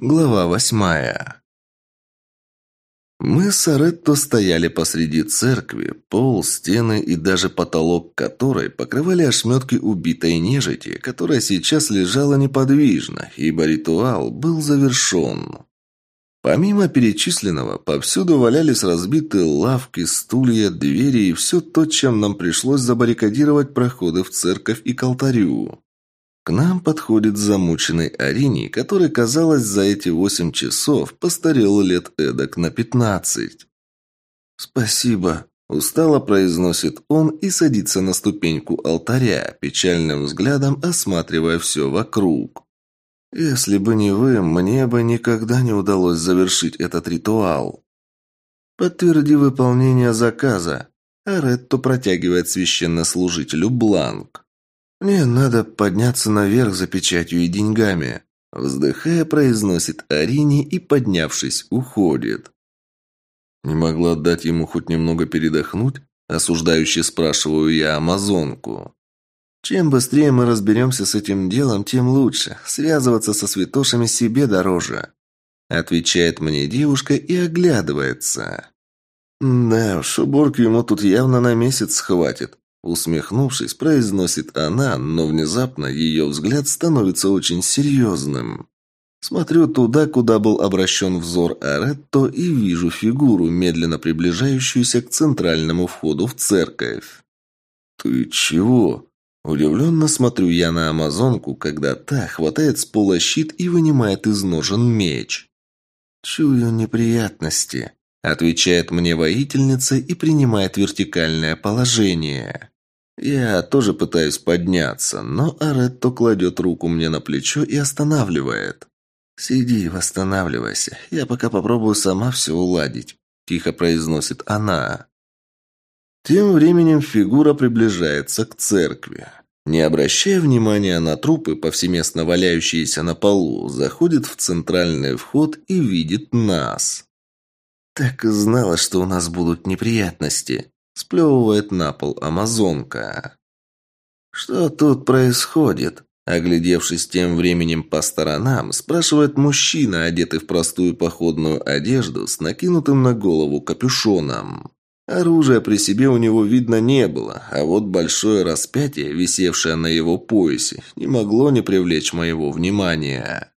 Глава восьмая. Мы с Аретто стояли посреди церкви, пол, стены и даже потолок которой покрывали ошметки убитой нежити, которая сейчас лежала неподвижно, ибо ритуал был завершен. Помимо перечисленного, повсюду валялись разбитые лавки, стулья, двери и все то, чем нам пришлось забаррикадировать проходы в церковь и к алтарю. К нам подходит замученный Арини, который, казалось, за эти восемь часов постарел лет эдак на пятнадцать. «Спасибо», – устало произносит он и садится на ступеньку алтаря, печальным взглядом осматривая все вокруг. «Если бы не вы, мне бы никогда не удалось завершить этот ритуал». «Подтверди выполнение заказа», а Ретто протягивает священнослужителю бланк. «Мне надо подняться наверх за печатью и деньгами», вздыхая, произносит Арини и, поднявшись, уходит. «Не могла дать ему хоть немного передохнуть?» Осуждающе спрашиваю я амазонку. «Чем быстрее мы разберемся с этим делом, тем лучше. Связываться со святошами себе дороже», отвечает мне девушка и оглядывается. «Да уж, уборки ему тут явно на месяц хватит. Усмехнувшись, произносит она, но внезапно ее взгляд становится очень серьезным. Смотрю туда, куда был обращен взор Аретто и вижу фигуру, медленно приближающуюся к центральному входу в церковь. «Ты чего?» Удивленно смотрю я на амазонку, когда та хватает с пола щит и вынимает из ножен меч. «Чую неприятности», Отвечает мне воительница и принимает вертикальное положение. Я тоже пытаюсь подняться, но Аретто кладет руку мне на плечо и останавливает. «Сиди, восстанавливайся. Я пока попробую сама все уладить», – тихо произносит она. Тем временем фигура приближается к церкви. Не обращая внимания на трупы, повсеместно валяющиеся на полу, заходит в центральный вход и видит нас. «Так и знала, что у нас будут неприятности», – сплевывает на пол амазонка. «Что тут происходит?» Оглядевшись тем временем по сторонам, спрашивает мужчина, одетый в простую походную одежду с накинутым на голову капюшоном. Оружия при себе у него видно не было, а вот большое распятие, висевшее на его поясе, не могло не привлечь моего внимания.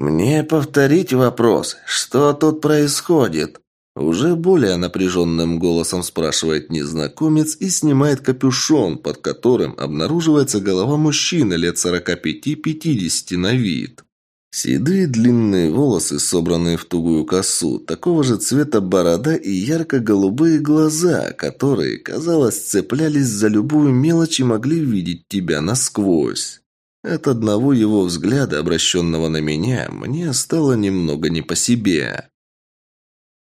«Мне повторить вопрос, что тут происходит?» Уже более напряженным голосом спрашивает незнакомец и снимает капюшон, под которым обнаруживается голова мужчины лет 45-50 на вид. Седые длинные волосы, собранные в тугую косу, такого же цвета борода и ярко-голубые глаза, которые, казалось, цеплялись за любую мелочь и могли видеть тебя насквозь. От одного его взгляда, обращенного на меня, мне стало немного не по себе.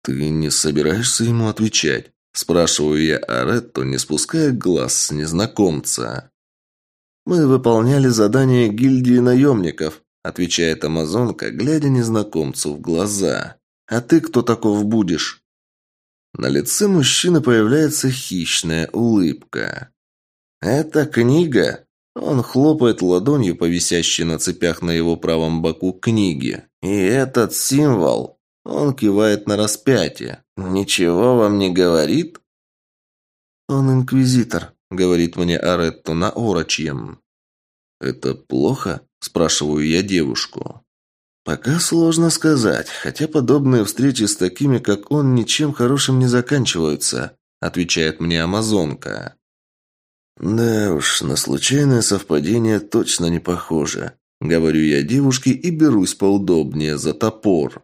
«Ты не собираешься ему отвечать?» Спрашиваю я Аретто, не спуская глаз с незнакомца. «Мы выполняли задание гильдии наемников», отвечает амазонка, глядя незнакомцу в глаза. «А ты кто таков будешь?» На лице мужчины появляется хищная улыбка. «Это книга?» Он хлопает ладонью по висящей на цепях на его правом боку книге. «И этот символ...» Он кивает на распятие. «Ничего вам не говорит?» «Он инквизитор», — говорит мне Аретто на орочьем. «Это плохо?» – спрашиваю я девушку. «Пока сложно сказать, хотя подобные встречи с такими, как он, ничем хорошим не заканчиваются», – отвечает мне амазонка. «Да уж, на случайное совпадение точно не похоже», — говорю я девушке и берусь поудобнее за топор.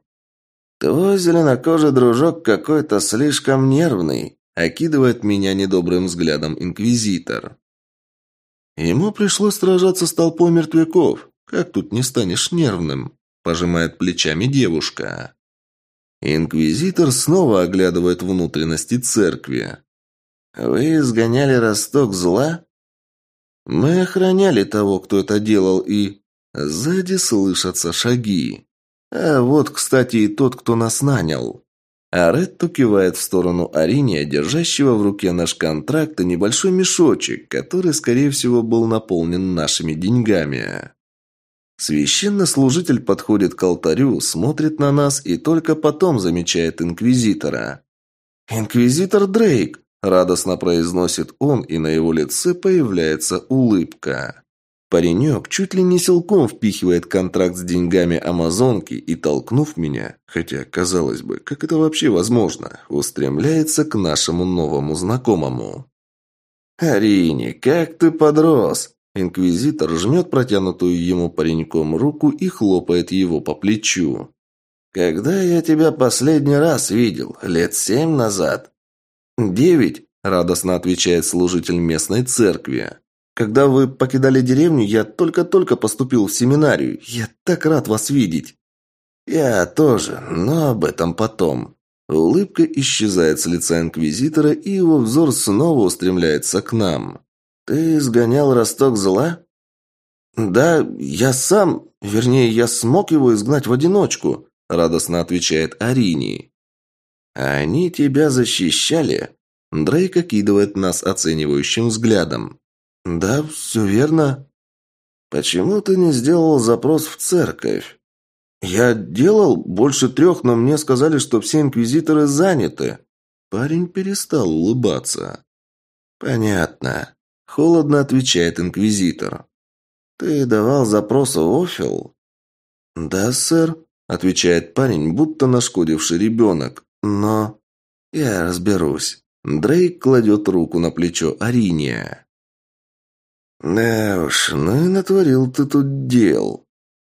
«Твой зеленокожий дружок какой-то слишком нервный», — окидывает меня недобрым взглядом инквизитор. «Ему пришлось сражаться с толпой мертвяков. Как тут не станешь нервным?» – пожимает плечами девушка. Инквизитор снова оглядывает внутренности церкви. «Вы изгоняли росток зла?» «Мы охраняли того, кто это делал, и...» Сзади слышатся шаги. «А вот, кстати, и тот, кто нас нанял». Аретто кивает в сторону Ариния, держащего в руке наш контракт и небольшой мешочек, который, скорее всего, был наполнен нашими деньгами. Священнослужитель подходит к алтарю, смотрит на нас и только потом замечает инквизитора. «Инквизитор Дрейк!» – радостно произносит он, и на его лице появляется улыбка. Паренек чуть ли не силком впихивает контракт с деньгами Амазонки и, толкнув меня, хотя, казалось бы, как это вообще возможно, устремляется к нашему новому знакомому. «Арини, как ты подрос!» Инквизитор жмет протянутую ему пареньком руку и хлопает его по плечу. «Когда я тебя последний раз видел? Лет семь назад?» «Девять», – радостно отвечает служитель местной церкви. «Когда вы покидали деревню, я только-только поступил в семинарию. Я так рад вас видеть». «Я тоже, но об этом потом». Улыбка исчезает с лица инквизитора, и его взор снова устремляется к нам. «Ты сгонял росток зла?» «Да, я сам, вернее, я смог его изгнать в одиночку», радостно отвечает Арини. «Они тебя защищали?» Дрейк окидывает нас оценивающим взглядом. «Да, все верно». «Почему ты не сделал запрос в церковь?» «Я делал больше трех, но мне сказали, что все инквизиторы заняты». Парень перестал улыбаться. «Понятно. Холодно отвечает инквизитор. «Ты давал запрос в Офил?» «Да, сэр», – отвечает парень, будто нашкодивший ребенок. «Но...» «Я разберусь». Дрейк кладет руку на плечо Ариния. «Да уж, ну и натворил ты тут дел».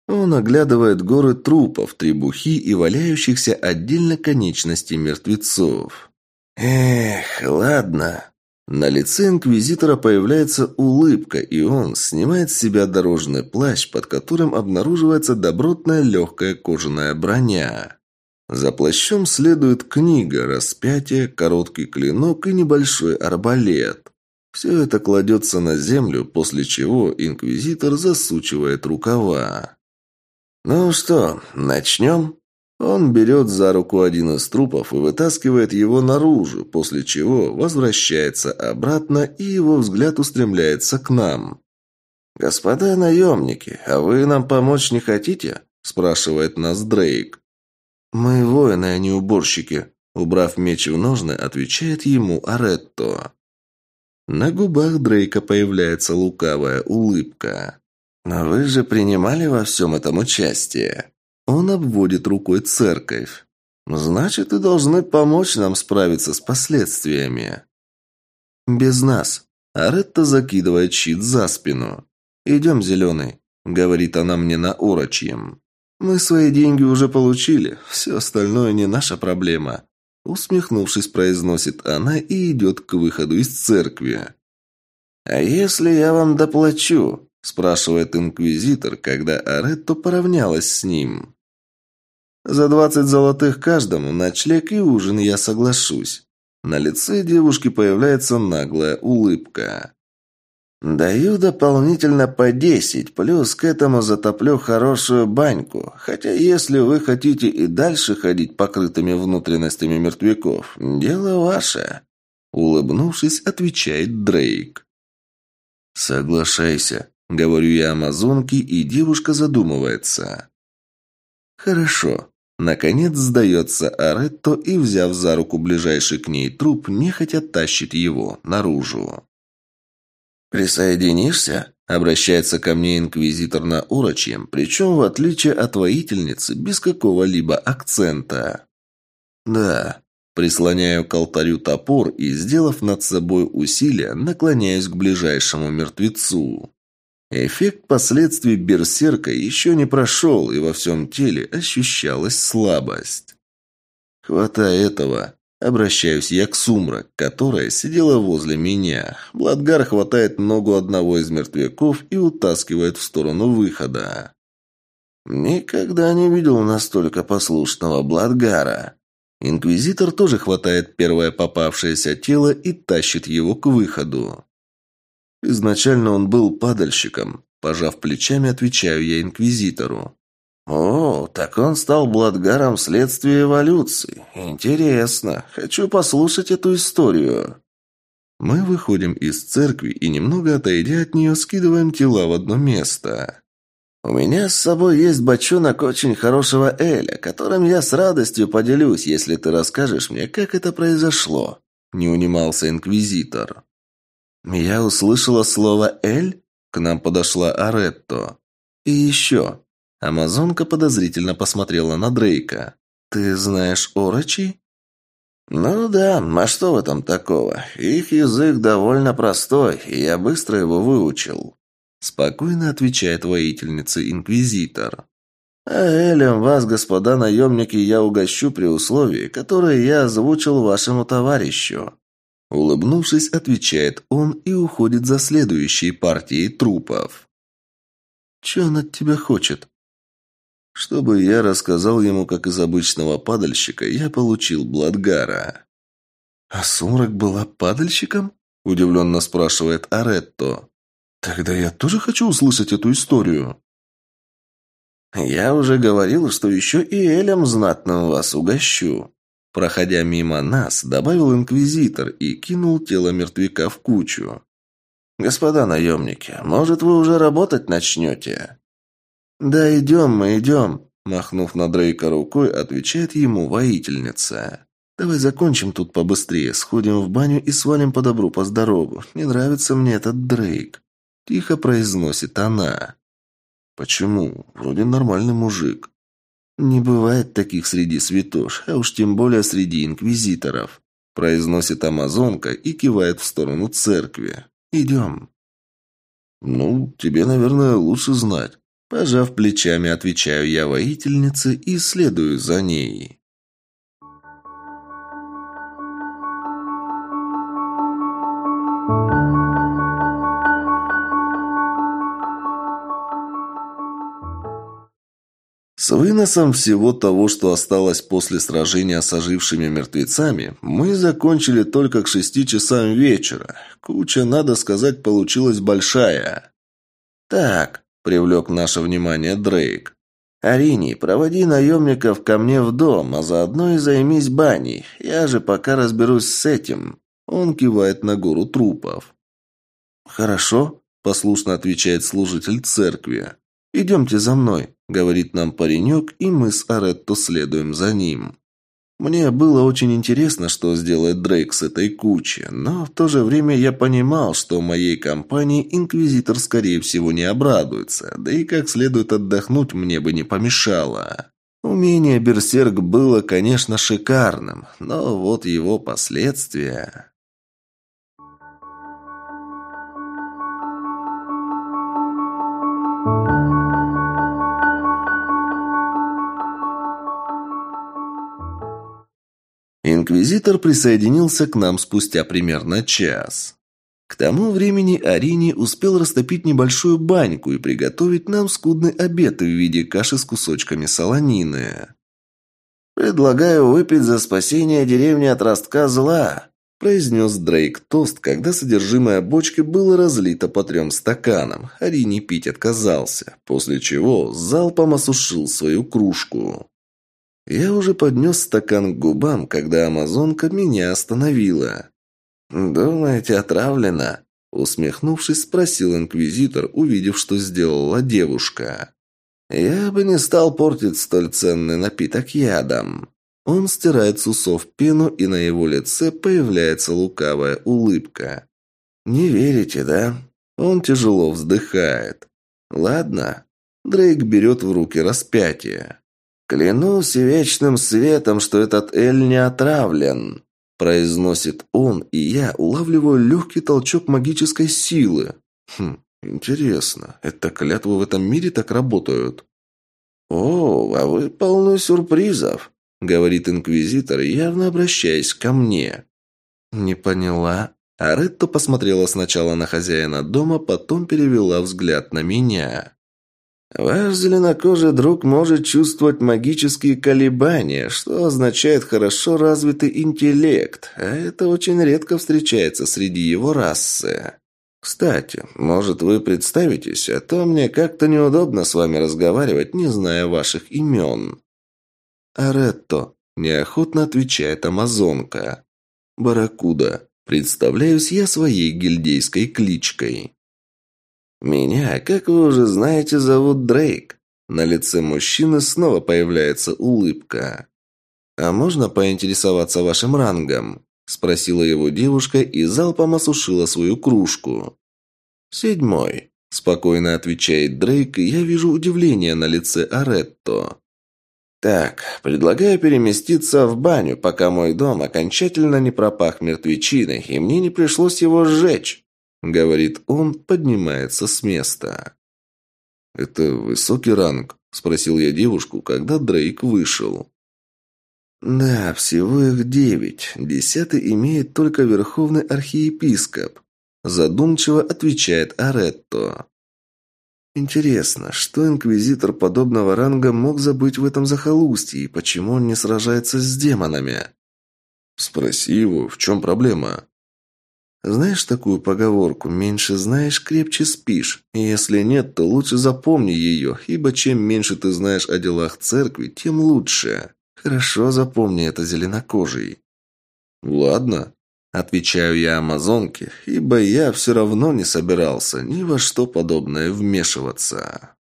Он оглядывает горы трупов, требухи и валяющихся отдельно конечностей мертвецов. «Эх, ладно, на лице инквизитора появляется улыбка, и он снимает с себя дорожный плащ, под которым обнаруживается добротная легкая кожаная броня. За плащом следует книга, распятие, короткий клинок и небольшой арбалет. Все это кладется на землю, после чего инквизитор засучивает рукава. «Ну что, начнем?» Он берет за руку один из трупов и вытаскивает его наружу, после чего возвращается обратно, и его взгляд устремляется к нам. «Господа наемники, а вы нам помочь не хотите?» – спрашивает нас Дрейк. «Мы воины, а не уборщики», – убрав меч в ножны, отвечает ему Аретто. На губах Дрейка появляется лукавая улыбка. «Но вы же принимали во всем этом участие?» Он обводит рукой церковь. «Значит, и должны помочь нам справиться с последствиями». «Без нас». Аретта закидывает щит за спину. «Идем, зеленый», — говорит она мне на урочьем. «Мы свои деньги уже получили, все остальное не наша проблема». Усмехнувшись, произносит она и идет к выходу из церкви. «А если я вам доплачу?» – спрашивает инквизитор, когда Аретто поравнялась с ним. За двадцать золотых каждому, ночлег и ужин я соглашусь. На лице девушки появляется наглая улыбка. «Даю дополнительно по десять, плюс к этому затоплю хорошую баньку. Хотя если вы хотите и дальше ходить покрытыми внутренностями мертвяков, дело ваше», — улыбнувшись, отвечает Дрейк. «Соглашайся», — говорю я амазонке, и девушка задумывается. «Хорошо. Наконец сдается Аретто и, взяв за руку ближайший к ней труп, нехотя тащит его наружу. «Присоединишься?» – обращается ко мне инквизитор на урочьем, причем, в отличие от воительницы, без какого-либо акцента. «Да». Прислоняю к алтарю топор и, сделав над собой усилие, наклоняюсь к ближайшему мертвецу. Эффект последствий берсерка еще не прошел, и во всем теле ощущалась слабость. Хватая этого, обращаюсь я к Сумрак, которая сидела возле меня. Бладгар хватает ногу одного из мертвяков и утаскивает в сторону выхода. Никогда не видел настолько послушного Бладгара. Инквизитор тоже хватает первое попавшееся тело и тащит его к выходу. Изначально он был падальщиком. Пожав плечами, отвечаю я инквизитору. «О, так он стал Бладгаром вследствие эволюции. Интересно. Хочу послушать эту историю». Мы выходим из церкви и, немного отойдя от нее, скидываем тела в одно место. «У меня с собой есть бочонок очень хорошего Эля, которым я с радостью поделюсь, если ты расскажешь мне, как это произошло», — не унимался Инквизитор. Я услышала слово «Эль», к нам подошла Аретто. «И еще». Амазонка подозрительно посмотрела на Дрейка. «Ты знаешь орочи?» «Ну да, а что в этом такого? Их язык довольно простой, и я быстро его выучил», – спокойно отвечает воительница-инквизитор. «А Элем вас, господа наемники, я угощу при условии, которое я озвучил вашему товарищу». Улыбнувшись, отвечает он и уходит за следующей партией трупов. «Че он от тебя хочет?» Чтобы я рассказал ему, как из обычного падальщика я получил Бладгара. «А Сумрак была падальщиком?» – удивленно спрашивает Аретто. «Тогда я тоже хочу услышать эту историю». «Я уже говорил, что еще и Элем знатным вас угощу». Проходя мимо нас, добавил инквизитор и кинул тело мертвяка в кучу. «Господа наемники, может, вы уже работать начнете?» «Да идем мы, идем», – махнув на Дрейка рукой, отвечает ему воительница. «Давай закончим тут побыстрее, сходим в баню и свалим по добру, по здорову. Не нравится мне этот Дрейк», – тихо произносит она. «Почему? Вроде нормальный мужик». «Не бывает таких среди святош, а уж тем более среди инквизиторов», – произносит амазонка и кивает в сторону церкви. «Идем». «Ну, тебе, наверное, лучше знать». Пожав плечами, отвечаю я воительнице и следую за ней. С выносом всего того, что осталось после сражения с ожившими мертвецами, мы закончили только к шести часам вечера. Куча, надо сказать, получилась большая. «Так, Привлек наше внимание Дрейк. «Арини, проводи наемников ко мне в дом, а заодно и займись баней. Я же пока разберусь с этим». Он кивает на гору трупов. «Хорошо», – послушно отвечает служитель церкви. «Идемте за мной», – говорит нам паренек, и мы с Аретто следуем за ним. Мне было очень интересно, что сделает Дрейк с этой кучей, но в то же время я понимал, что моей компании Инквизитор скорее всего не обрадуется, да и как следует отдохнуть мне бы не помешало. Умение Берсерк было, конечно, шикарным, но вот его последствия... Инквизитор присоединился к нам спустя примерно час. К тому времени Арини успел растопить небольшую баньку и приготовить нам скудный обед в виде каши с кусочками солонины. «Предлагаю выпить за спасение деревни от ростка зла», произнес Дрейк тост, когда содержимое бочки было разлито по трем стаканам. Арини пить отказался, после чего залпом осушил свою кружку. Я уже поднес стакан к губам, когда амазонка меня остановила. «Думаете, отравлена?» Усмехнувшись, спросил инквизитор, увидев, что сделала девушка. «Я бы не стал портить столь ценный напиток ядом». Он стирает с усов пену, и на его лице появляется лукавая улыбка. «Не верите, да?» Он тяжело вздыхает. «Ладно». Дрейк берет в руки распятие. «Клянусь вечным светом, что этот Эль не отравлен», – произносит он, и я улавливаю легкий толчок магической силы. Хм, интересно, это клятвы в этом мире так работают? «О, а вы полны сюрпризов», – говорит инквизитор, явно обращаясь ко мне. «Не поняла». Аретто посмотрела сначала на хозяина дома, потом перевела взгляд на меня. Ваш зеленокожий друг может чувствовать магические колебания, что означает хорошо развитый интеллект, а это очень редко встречается среди его расы. Кстати, может вы представитесь, а то мне как-то неудобно с вами разговаривать, не зная ваших имен. Аретто, неохотно отвечает амазонка. Баракуда, представляюсь я своей гильдейской кличкой. Меня, как вы уже знаете, зовут Дрейк. На лице мужчины снова появляется улыбка. «А можно поинтересоваться вашим рангом?» – спросила его девушка и залпом осушила свою кружку. «Седьмой», – спокойно отвечает Дрейк, я вижу удивление на лице Аретто. «Так, предлагаю переместиться в баню, пока мой дом окончательно не пропах мертвечиной, и мне не пришлось его сжечь», — говорит он, поднимается с места. «Это высокий ранг?» – спросил я девушку, когда Дрейк вышел. «Да, всего их девять. Десятый имеет только верховный архиепископ», – задумчиво отвечает Аретто. Интересно, что инквизитор подобного ранга мог забыть в этом захолустье и почему он не сражается с демонами? Спроси его, в чем проблема? Знаешь такую поговорку «меньше знаешь, крепче спишь»? Если нет, то лучше запомни ее, ибо чем меньше ты знаешь о делах церкви, тем лучше. Хорошо запомни это зеленокожий. Ладно, Отвечаю я амазонке, ибо я все равно не собирался ни во что подобное вмешиваться.